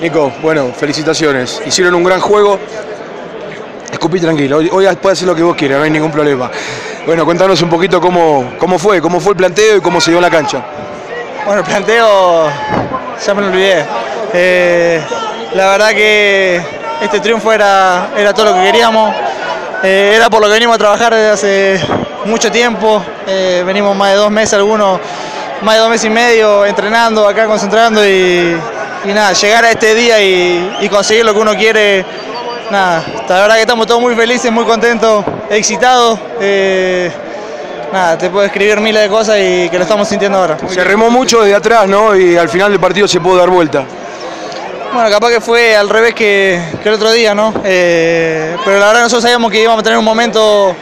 Nico, bueno, felicitaciones. Hicieron un gran juego. Escupí tranquilo, hoy, hoy puede hacer lo que vos quieras, no hay ningún problema. Bueno, cuéntanos un poquito cómo, cómo fue, cómo fue el planteo y cómo se dio la cancha. Bueno, el planteo ya me lo olvidé. Eh, la verdad que este triunfo era, era todo lo que queríamos. Eh, era por lo que venimos a trabajar desde hace mucho tiempo. Eh, venimos más de dos meses, algunos más de dos meses y medio entrenando, acá concentrando y, y nada, llegar a este día y, y conseguir lo que uno quiere. Nada, la verdad que estamos todos muy felices, muy contentos, excitados. Eh, nada, te puedo escribir miles de cosas y que lo estamos sintiendo ahora. Se remó mucho desde atrás, ¿no? Y al final del partido se pudo dar vuelta. Bueno, capaz que fue al revés que, que el otro día, ¿no? Eh, pero la verdad nosotros sabíamos que íbamos a tener un momento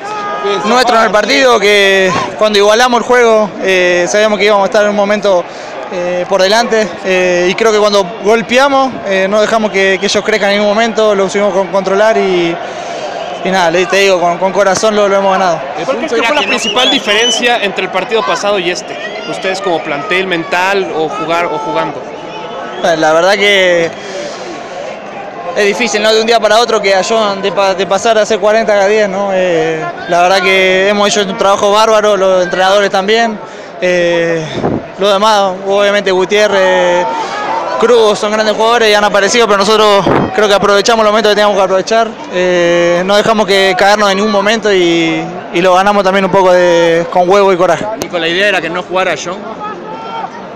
nuestro en el partido, que cuando igualamos el juego eh, sabíamos que íbamos a estar en un momento eh, por delante eh, y creo que cuando golpeamos eh, no dejamos que, que ellos crezcan en ningún momento, lo subimos con controlar y, y nada, le- te digo, con, con corazón lo, lo hemos ganado. ¿Cuál crees que fue la principal diferencia entre el partido pasado y este? Ustedes como plantel mental o jugar o jugando. La verdad que es difícil, ¿no? De un día para otro que ayudan de, pa- de pasar a hacer 40 cada 10, ¿no? Eh, la verdad que hemos hecho un trabajo bárbaro, los entrenadores también. Eh, los demás, obviamente Gutiérrez, Cruz son grandes jugadores y han aparecido, pero nosotros creo que aprovechamos los momentos que teníamos que aprovechar. Eh, no dejamos que caernos en ningún momento y, y lo ganamos también un poco de, con huevo y coraje. Nico, la idea era que no jugara John,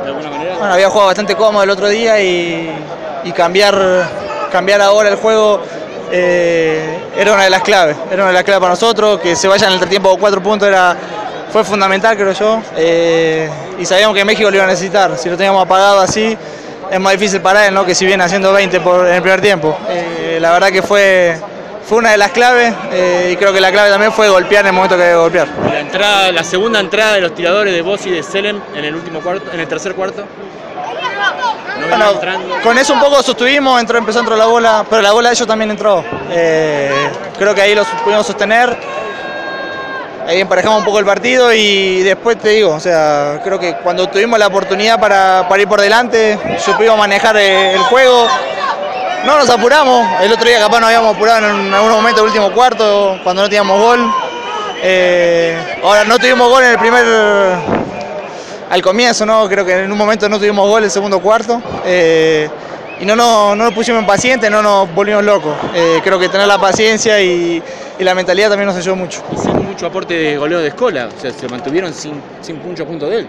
de alguna manera. Bueno, había jugado bastante cómodo el otro día y, y cambiar, cambiar ahora el juego eh, era una de las claves. Era una de las claves para nosotros. Que se vaya en el con cuatro puntos era, fue fundamental, creo yo. Eh, y sabíamos que México lo iba a necesitar. Si lo teníamos apagado así, es más difícil para él, ¿no? que si viene haciendo 20 por, en el primer tiempo. Eh, la verdad que fue, fue una de las claves eh, y creo que la clave también fue golpear en el momento que que golpear. La entrada, la segunda entrada de los tiradores de Boss y de Selem en el último cuarto, en el tercer cuarto. No Bueno, con eso un poco sostuvimos, entró, empezó a entrar la bola, pero la bola de ellos también entró. Eh, creo que ahí lo pudimos sostener. Ahí emparejamos un poco el partido y después te digo, o sea, creo que cuando tuvimos la oportunidad para, para ir por delante, supimos manejar eh, el juego. No nos apuramos, el otro día capaz nos habíamos apurado en algún momento del último cuarto, cuando no teníamos gol. Eh, ahora no tuvimos gol en el primer al comienzo, ¿no? Creo que en un momento no tuvimos gol el segundo cuarto. eh, y no, nos- no nos pusimos impacientes, no nos volvimos locos. Creo que tener la paciencia y, y la mentalidad también nos ayudó mucho. Y sin mucho aporte de goleo de escola. O sea, se mantuvieron sin, sin mucho punto de él.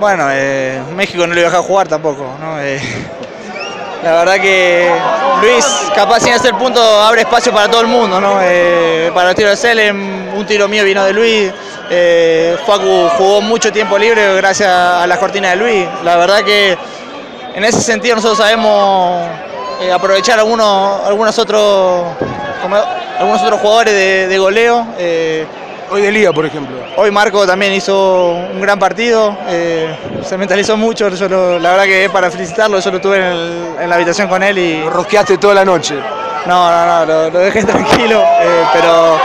Bueno, eh, México no le iba a dejar jugar tampoco, ¿no? Eh, la verdad que Luis, capaz sin hacer punto, abre espacio para todo el mundo, ¿no? Eh, para el tiro de Selem, un tiro mío vino de Luis. Facu jugó mucho tiempo libre gracias a las cortinas de Luis. La verdad que en ese sentido nosotros sabemos aprovechar algunos, algunos, otros, como- algunos otros jugadores de, de goleo. eh, Hoy de Liga, por ejemplo. Hoy Marco también hizo un gran partido, eh, se mentalizó mucho, yo lo- la verdad que es para felicitarlo, yo lo tuve en, el- en la habitación con él y... Lo rosqueaste toda la noche. No, no, no, lo, lo dejé tranquilo, eh, pero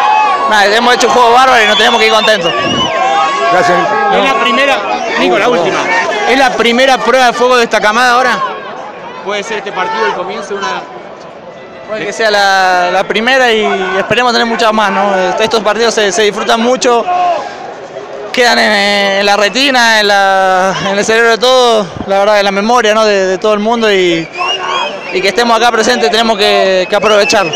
nada, hemos hecho un juego bárbaro y nos tenemos que ir contentos. Gracias. Es la primera, Nico, la última. ¿Es la primera prueba de fuego de esta camada ahora? ¿Puede ser este partido el comienzo de una Que sea la, primera y esperemos tener muchas más, ¿no? Estos partidos se, se disfrutan mucho, quedan en, la retina, en, la- en el cerebro de todos, la verdad, en la memoria ¿no? de, de todo el mundo y, y que estemos acá presentes tenemos que, que aprovecharlo.